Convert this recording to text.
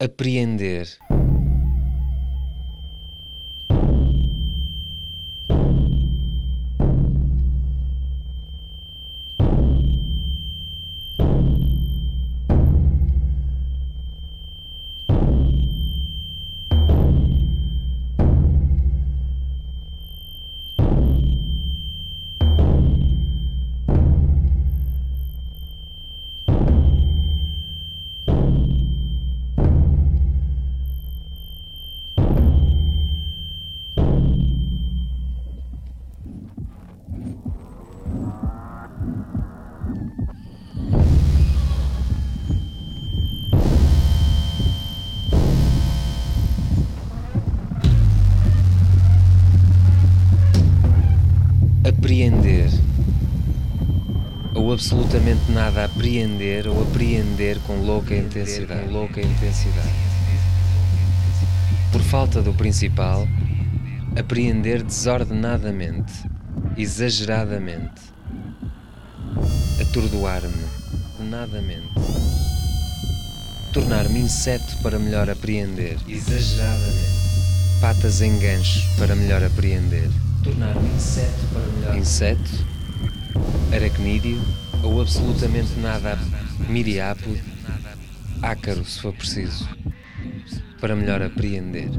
apreender absolutamente nada a apreender ou apreender com louca intensidade, com louca intensidade. Por falta do principal, apreender desordenadamente, exageradamente, atordoar-me, nadamente, tornar-me inseto para melhor apreender, exageradamente, patas em gancho para melhor apreender tornar-me inseto para melhor. Inseto, aracnídeo ou absolutamente nada miriápodo, ácaro se for preciso, para melhor apreender.